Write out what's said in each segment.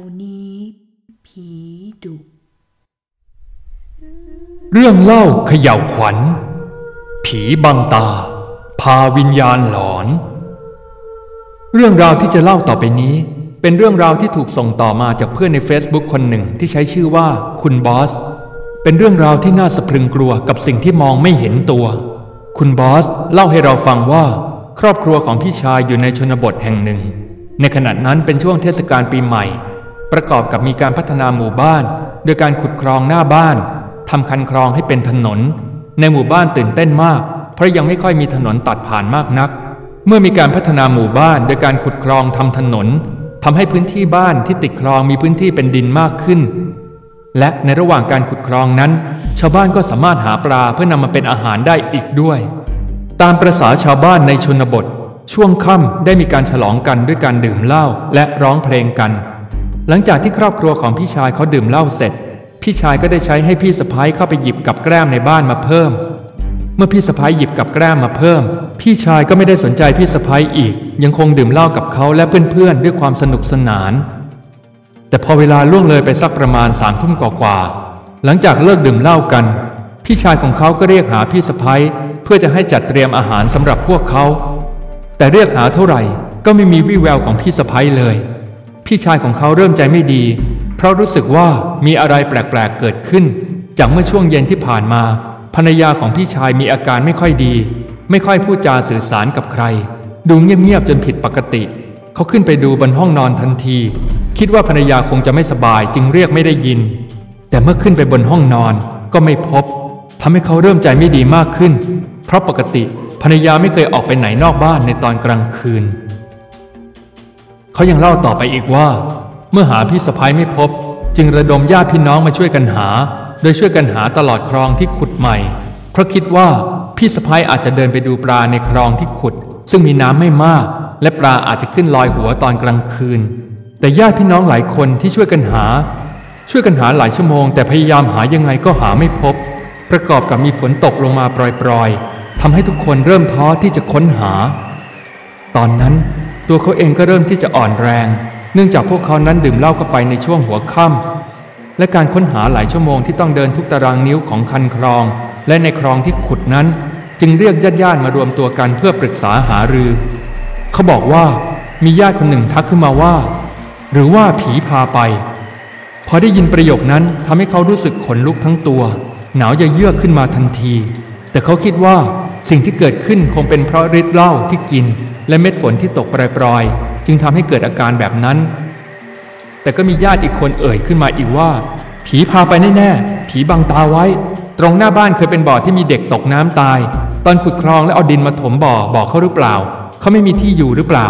วนี้ ผีดุ เรื่องเล่าเขย่าวขวัญ ผีบังตา พาวิญญาณหลอน เรื่องราวที่จะเล่าต่อไปนี้ เป็นเรื่องราวที่ถูกส่งต่อมาจากเพื่อนใน Facebook คนหนึ่งที่ใช้ชื่อว่าคุณบอส เป็นเรื่องราวที่น่าสะพรึงกลัวกับสิ่งที่มองไม่เห็นตัว คุณบอสเล่าให้เราฟังว่า ครอบครัวของพี่ชายอยู่ในชนบทแห่งหนึ่งในขณะนั้นเป็นช่วงเทศกาลปีใหม่ ประกอบกับมีการพัฒนาหมู่บ้าน โดยการขุดคลองหน้าบ้านทำคันคลองให้เป็นถนน ในหมู่บ้านตื่นเต้นมาก เพราะยังไม่ค่อยมีถนนตัดผ่านมากนัก เมื่อมีการพัฒนาหมู่บ้าน โดยการขุดคลองทำถนนทำให้พื้นที่บ้านที่ติดคลองมีพื้นที่เป็นดินมากขึ้น และในระหว่างการขุดคลองนั้น ชาวบ้านก็สามารถหาปลาเพื่อนำมาเป็นอาหารได้อีกด้วย ตามประษาชาวบ้านในชนบท ช่วงค่ำได้มีการฉลองกันด้วยการดื่มเหล้าและร้องเพลงกัน หลังจากที่ครอบครัวของพี่ชายเขาดื่มเหล้าเสร็จ พี่ชายก็ได้ใช้ให้พี่สะพ้ายเข้าไปหยิบกับแกล้มในบ้านมาเพิ่ม เมื่อพี่สะพ้ายหยิบกับแกล้มมาเพิ่ม พี่ชายก็ไม่ได้สนใจพี่สะพ้ายอีก ยังคงดื่มเหล้ากับเขาและเพื่อนๆด้วยความสนุกสนาน แต่พอเวลาล่วงเลยไปสักประมาณสามทุ่มกว่าๆหลังจากเลิกดื่มเหล้ากัน พี่ชายของเขาก็เรียกหาพี่สะพ้ายเพื่อจะให้จัดเตรียมอาหารสำหรับพวกเขา แต่เรียกหาเท่าไหร่ก็ไม่มีวี่แววของพี่สะพ้ายเลย พี่ชายของเขาเริ่มใจไม่ดี เพราะรู้สึกว่ามีอะไรแปลกๆเกิดขึ้น จากเมื่อช่วงเย็นที่ผ่านมาภรรยาของพี่ชายมีอาการไม่ค่อยดี ไม่ค่อยพูดจาสื่อสารกับใคร ดูเงียบๆจนผิดปกติ เขาขึ้นไปดูบนห้องนอนทันที คิดว่าภรรยาคงจะไม่สบายจึงเรียกไม่ได้ยิน แต่เมื่อขึ้นไปบนห้องนอนก็ไม่พบทำให้เขาเริ่มใจไม่ดีมากขึ้น เพราะปกติภรรยาไม่เคยออกไปไหนนอกบ้านในตอนกลางคืน เขายังเล่าต่อไปอีกว่า เมื่อหาพี่สะพ้ายไม่พบ จึงระดมญาติพี่น้องมาช่วยกันหา โดยช่วยกันหาตลอดคลองที่ขุดใหม่ เพราะคิดว่าพี่สะพ้ายอาจจะเดินไปดูปลาในคลองที่ขุด ซึ่งมีน้ำไม่มาก และปลาอาจจะขึ้นลอยหัวตอนกลางคืน แต่ญาติพี่น้องหลายคนที่ช่วยกันหา ช่วยกันหาหลายชั่วโมง แต่พยายามหายังไงก็หาไม่พบ ประกอบกับมีฝนตกลงมาปล่อยๆทำให้ทุกคนเริ่มท้อที่จะค้นหา ตอนนั้น ตัวเขาเองก็เริ่มที่จะอ่อนแรง เนื่องจากพวกเขานั้นดื่มเหล้าเข้าไปในช่วงหัวค่ำและการค้นหาหลายชั่วโมงที่ต้องเดินทุกตารางนิ้วของคันคลอง และในคลองที่ขุดนั้น จึงเรียกญาติญาติมารวมตัวกันเพื่อปรึกษาหารือ เขาบอกว่ามีญาติคนหนึ่งทักขึ้นมาว่า หรือว่าผีพาไป พอได้ยินประโยคนั้นทำให้เขารู้สึกขนลุกทั้งตัว หนาวจะเยือกขึ้นมาทันที แต่เขาคิดว่าสิ่งที่เกิดขึ้นคงเป็นเพราะฤทธิ์เหล้าที่กิน และเม็ดฝนที่ตกปรอยๆ จึงทำให้เกิดอาการแบบนั้น แต่ก็มีญาติอีกคนเอ่ยขึ้นมาอีกว่า ผีพาไปแน่ๆ ผีบังตาไว้ ตรงหน้าบ้านเคยเป็นบ่อที่มีเด็กตกน้ำตาย ตอนขุดคลองแล้วเอาดินมาถมบ่อบอกเขาหรือเปล่า เขาไม่มีที่อยู่หรือเปล่า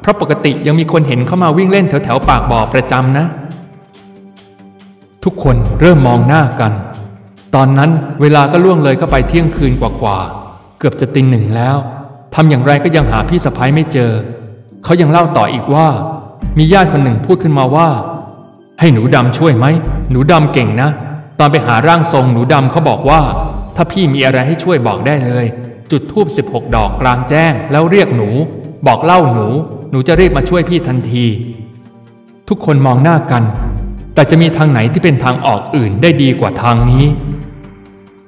เพราะปกติยังมีคนเห็นเขามาวิ่งเล่นแถวๆปากบ่อประจำนะ ทุกคนเริ่มมองหน้ากัน ตอนนั้นเวลาก็ล่วงเลยเข้าไปเที่ยงคืนกว่าๆเกือบจะตีหนึ่งแล้ว ทำอย่างไรก็ยังหาพี่สะพ้ายไม่เจอ เขายังเล่าต่ออีกว่า มีญาติคนหนึ่งพูดขึ้นมาว่า ให้หนูดำช่วยไหม หนูดำเก่งนะ ตอนไปหาร่างทรงหนูดำเขาบอกว่า ถ้าพี่มีอะไรให้ช่วยบอกได้เลย จุดทูบ16 ดอกกลางแจ้ง แล้วเรียกหนู บอกเล่าหนู หนูจะรีบมาช่วยพี่ทันที ทุกคนมองหน้ากัน แต่จะมีทางไหนที่เป็นทางออกอื่นได้ดีกว่าทางนี้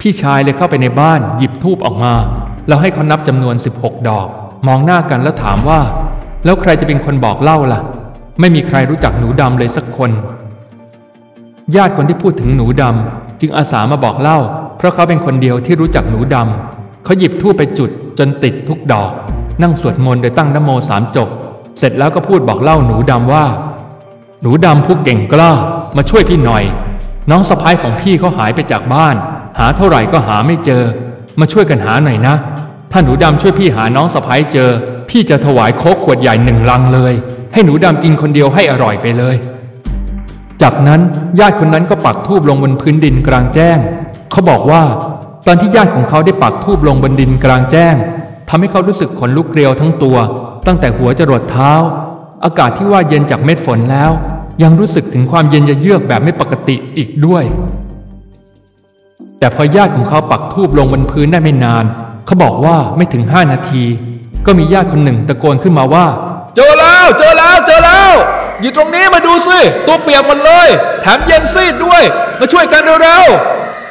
พี่ชายเลยเข้าไปในบ้านหยิบทูบออกมา แล้วให้เขานับจำนวน 16 ดอก มองหน้ากันแล้วถามว่า แล้วใครจะเป็นคนบอกเล่าล่ะ ไม่มีใครรู้จักหนูดำเลยสักคน ญาติคนที่พูดถึงหนูดำจึงอาสามาบอกเล่า เพราะเขาเป็นคนเดียวที่รู้จักหนูดำเขาหยิบทูบไปจุดจนติดทุกดอก นั่งสวดมนต์โดยตั้งนโมสามจบ เสร็จแล้วก็พูดบอกเล่าหนูดำว่า หนูดำผู้เก่งกล้ามาช่วยพี่หน่อย น้องสะพ้ายของพี่เขาหายไปจากบ้าน หาเท่าไหร่ก็หาไม่เจอ มาช่วยกันหาหน่อยนะ ถ้าหนูดำช่วยพี่หาน้องสะพ้ายเจอ พี่จะถวายโคกขวดใหญ่หนึ่งลังเลย ให้หนูดำกินคนเดียวให้อร่อยไปเลย จากนั้นญาติคนนั้นก็ปักทูบลงบนพื้นดินกลางแจ้ง เขาบอกว่า ตอนที่ญาติของเขาได้ปักทูบลงบนดินกลางแจ้งทำให้เขารู้สึกขนลุกเกลียวทั้งตัว ตั้งแต่หัวจรดเท้า อากาศที่ว่าเย็นจากเม็ดฝนแล้ว ยังรู้สึกถึงความเย็นเยือกแบบไม่ปกติอีกด้วย แต่พอญาติของเขาปักทูบลงบนพื้นได้ไม่นาน เขาบอกว่าไม่ถึงห้านาที ก็มีญาติคนหนึ่งตะโกนขึ้นมาว่า เจอแล้วเจอแล้วเจอแล้วอยู่ตรงนี้มาดูสิตัวเปียกหมดเลย แถมเย็นซีดด้วย มาช่วยกันเร็ว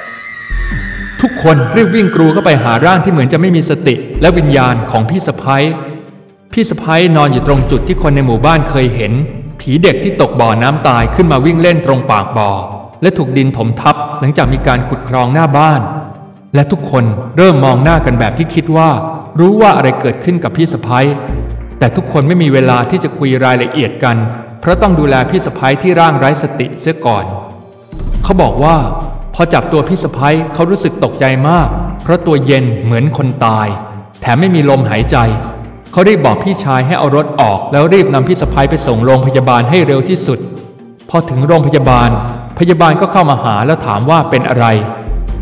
ๆทุกคนรีบวิ่งกรูเข้าไปหาร่างที่เหมือนจะไม่มีสติและวิญญาณของพี่สะพ้ยพี่สะพ้ยนอนอยู่ตรงจุดที่คนในหมู่บ้านเคยเห็น ผีเด็กที่ตกบ่อน้ำตายขึ้นมาวิ่งเล่นตรงปากบ่อ และถูกดินถมทับหลังจากมีการขุดคลองหน้าบ้าน และทุกคนเริ่มมองหน้ากันแบบที่คิดว่า รู้ว่าอะไรเกิดขึ้นกับพี่สะพ้ยแต่ทุกคนไม่มีเวลาที่จะคุยรายละเอียดกัน เพราะต้องดูแลพี่สะพ้ยที่ร่างไร้สติเสียก่อน เขาบอกว่า พอจับตัวพี่สะพ้ยเขารู้สึกตกใจมาก เพราะตัวเย็นเหมือนคนตาย แถมไม่มีลมหายใจเขารีบบอกพี่ชายให้เอารถออก แล้วรีบนำพี่สะพ้ยไปส่งโรงพยาบาลให้เร็วที่สุด พอถึงโรงพยาบาล พยาบาลก็เข้ามาหาแล้วถามว่าเป็นอะไร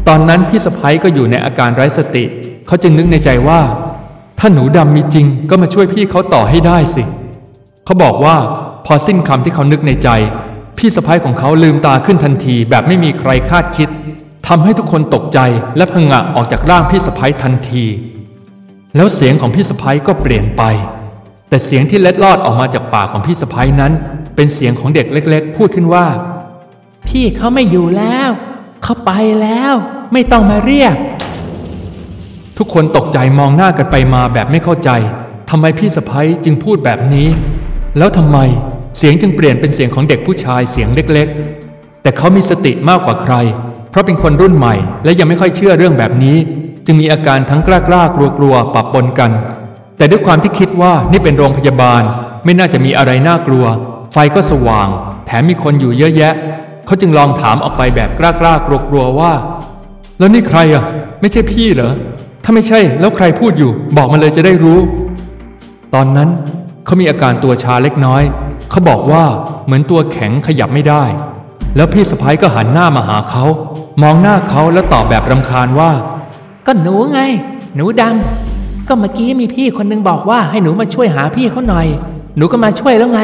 ตอนนั้นพี่สะพ้ยก็อยู่ในอาการไร้สติ เขาจึงนึกในใจว่า ถ้าหนูดำมีจริงก็มาช่วยพี่เขาต่อให้ได้สิ เขาบอกว่าพอสิ้นคำที่เขานึกในใจ พี่สะพ้ยของเขาลืมตาขึ้นทันทีแบบไม่มีใครคาดคิดทำให้ทุกคนตกใจและพงะออกจากร่างพี่สะพ้ยทันที แล้วเสียงของพี่สะพ้ยก็เปลี่ยนไป แต่เสียงที่เล็ดลอดออกมาจากปากของพี่สะพ้ยนั้น เป็นเสียงของเด็กเล็ก ๆ พูดขึ้นว่า พี่เขาไม่อยู่แล้ว เขาไปแล้ว ไม่ต้องมาเรียก ทุกคนตกใจมองหน้ากันไปมาแบบไม่เข้าใจทำไมพี่สะพ้ยจึงพูดแบบนี้ แล้วทำไมเสียงจึงเปลี่ยนเป็นเสียงของเด็กผู้ชายเสียงเล็กๆ แต่เขามีสติมากกว่าใคร เพราะเป็นคนรุ่นใหม่ และยังไม่ค่อยเชื่อเรื่องแบบนี้ จึงมีอาการทั้งกล้ากล้ากลัวกลัวปะปนกัน แต่ด้วยความที่คิดว่านี่เป็นโรงพยาบาล ไม่น่าจะมีอะไรน่ากลัว ไฟก็สว่าง แถมมีคนอยู่เยอะแยะ เขาจึงลองถามออกไปแบบกล้ากล้ากลัวกลัวๆว่า แล้วนี่ใครอะ ไม่ใช่พี่เหรอ ถ้าไม่ใช่แล้วใครพูดอยู่ บอกมาเลยจะได้รู้ ตอนนั้นเขามีอาการตัวชาเล็กน้อย เขาบอกว่าเหมือนตัวแข็งขยับไม่ได้ แล้วพี่สะพ้ยก็หันหน้ามาหาเขา มองหน้าเขาแล้วตอบแบบรำคาญว่า ก็หนูไง หนูดำก็เมื่อกี้มีพี่คนนึงบอกว่าให้หนูมาช่วยหาพี่เขาหน่อย หนูก็มาช่วยแล้วไง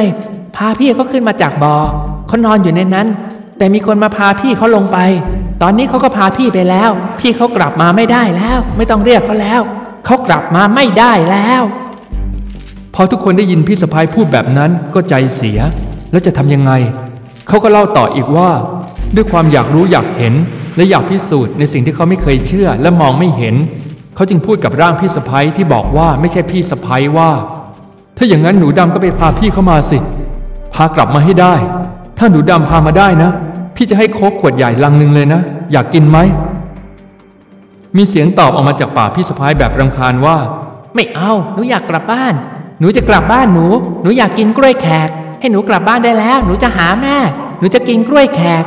พาพี่เขาขึ้นมาจากบ่อเขานอนอยู่ในนั้น แต่มีคนมาพาพี่เขาลงไป ตอนนี้เขาก็พาพี่ไปแล้ว พี่เขากลับมาไม่ได้แล้ว ไม่ต้องเรียกเขาแล้ว เขากลับมาไม่ได้แล้ว พอทุกคนได้ยินพี่สะพายพูดแบบนั้นก็ใจเสีย แล้วจะทำยังไง เขาก็เล่าต่ออีกว่า ด้วยความอยากรู้อยากเห็น และอยากพิสูจน์ในสิ่งที่เขาไม่เคยเชื่อและมองไม่เห็น เขาจึงพูดกับร่างพี่สะพายที่บอกว่าไม่ใช่พี่สะพายว่า ถ้าอย่างนั้นหนูดำก็ไปพาพี่เข้ามาสิ พากลับมาให้ได้ ถ้าหนูดำพามาได้นะ พี่จะให้โค้กขวดใหญ่ลังหนึ่งเลยนะ อยากกินไหม มีเสียงตอบออกมาจากปากพี่สะพ้ายแบบรำคาญว่า ไม่เอาหนูอยากกลับบ้าน หนูจะกลับบ้านหนู หนูอยากกินกล้วยแขก ให้หนูกลับบ้านได้แล้ว หนูจะหาแม่ หนูจะกินกล้วยแขก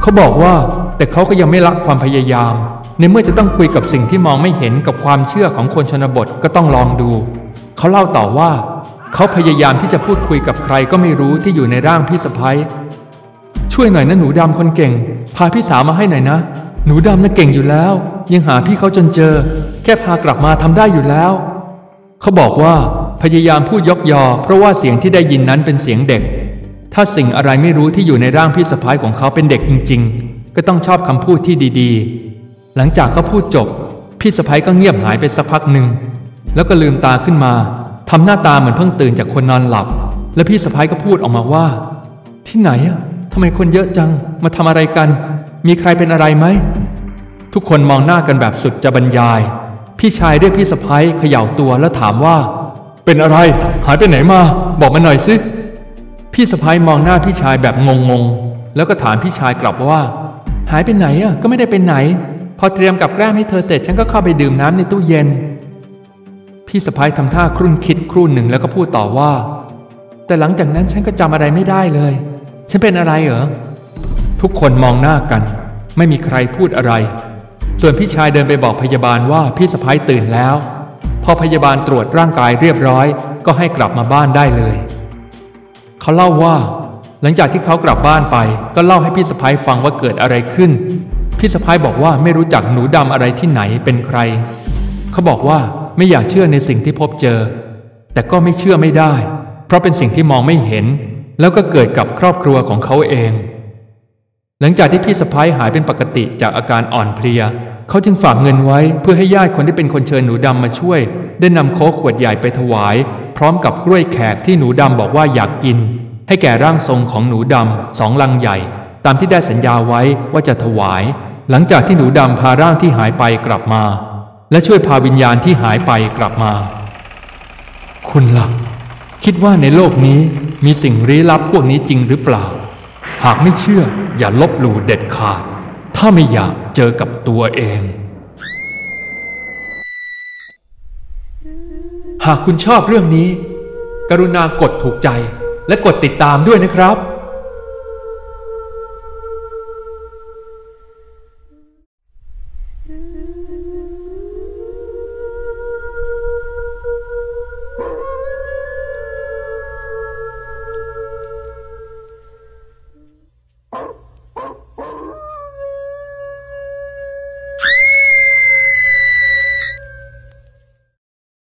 เขาบอกว่า แต่เขาก็ยังไม่ละความพยายาม ในเมื่อจะต้องคุยกับสิ่งที่มองไม่เห็นกับความเชื่อของคนชนบทก็ต้องลองดู เขาเล่าต่อว่า เขาพยายามที่จะพูดคุยกับใครก็ไม่รู้ที่อยู่ในร่างพี่สะพ้ยช่วยหน่อยนะหนูดำคนเก่ง พาพี่สาวมาให้หน่อยนะ หนูดำน่ะเก่งอยู่แล้ว ยังหาพี่เขาจนเจอ แค่พากลับมาทำได้อยู่แล้ว เขาบอกว่าพยายามพูดยกยอ เพราะว่าเสียงที่ได้ยินนั้นเป็นเสียงเด็ก ถ้าสิ่งอะไรไม่รู้ที่อยู่ในร่างพี่สะพ้ายของเขาเป็นเด็กจริง ๆ ก็ต้องชอบคำพูดที่ดีๆ หลังจากเขาพูดจบ พี่สะพ้ายก็เงียบหายไปสักพักหนึ่งแล้วก็ลืมตาขึ้นมา ทำหน้าตาเหมือนเพิ่งตื่นจากคนนอนหลับ และพี่สะพ้ายก็พูดออกมาว่า ที่ไหนอะทำไมคนเยอะจัง มาทำอะไรกัน มีใครเป็นอะไรไหม ทุกคนมองหน้ากันแบบสุดจะบรรยาย พี่ชายเรียกพี่สะพ้ายเขย่าตัวแล้วถามว่า เป็นอะไร หายไปไหนมา บอกมาหน่อยสิพี่สะพ้ายมองหน้าพี่ชายแบบงงๆแล้วก็ถามพี่ชายกลับว่า หายไปไหนอะก็ไม่ได้ไปไหน พอเตรียมกับแกล้มให้เธอเสร็จฉันก็เข้าไปดื่มน้ำในตู้เย็น พี่สะพ้ยทำท่าครุ่นคิดครู่หนึ่งแล้วก็พูดต่อว่า แต่หลังจากนั้นฉันก็จำอะไรไม่ได้เลย ฉันเป็นอะไรเหรอ ทุกคนมองหน้ากัน ไม่มีใครพูดอะไร ส่วนพี่ชายเดินไปบอกพยาบาลว่าพี่สะพ้ายตื่นแล้ว พอพยาบาลตรวจร่างกายเรียบร้อย ก็ให้กลับมาบ้านได้เลย เขาเล่าว่า หลังจากที่เขากลับบ้านไป ก็เล่าให้พี่สะพ้ายฟังว่าเกิดอะไรขึ้น พี่สะพ้ายบอกว่าไม่รู้จักหนูดำอะไรที่ไหนเป็นใคร เขาบอกว่า ไม่อยากเชื่อในสิ่งที่พบเจอ แต่ก็ไม่เชื่อไม่ได้ เพราะเป็นสิ่งที่มองไม่เห็น แล้วก็เกิดกับครอบครัวของเขาเอง หลังจากที่พี่สะพ้ายหายเป็นปกติจากอาการอ่อนเพลีย เขาจึงฝากเงินไว้เพื่อให้ญาติคนที่เป็นคนเชิญหนูดำมาช่วย ได้นำโค้กขวดใหญ่ไปถวาย พร้อมกับกล้วยแขกที่หนูดำบอกว่าอยากกิน ให้แก่ร่างทรงของหนูดำสองลังใหญ่ ตามที่ได้สัญญาไว้ว่าจะถวาย หลังจากที่หนูดำพาร่างที่หายไปกลับมา และช่วยพาวิญญาณที่หายไปกลับมา คุณล่ะคิดว่าในโลกนี้มีสิ่งลี้ลับพวกนี้จริงหรือเปล่า หากไม่เชื่ออย่าลบหลู่เด็ดขาด ถ้าไม่อยากเจอกับตัวเอง หากคุณชอบเรื่องนี้ กรุณากดถูกใจและกดติดตามด้วยนะครับ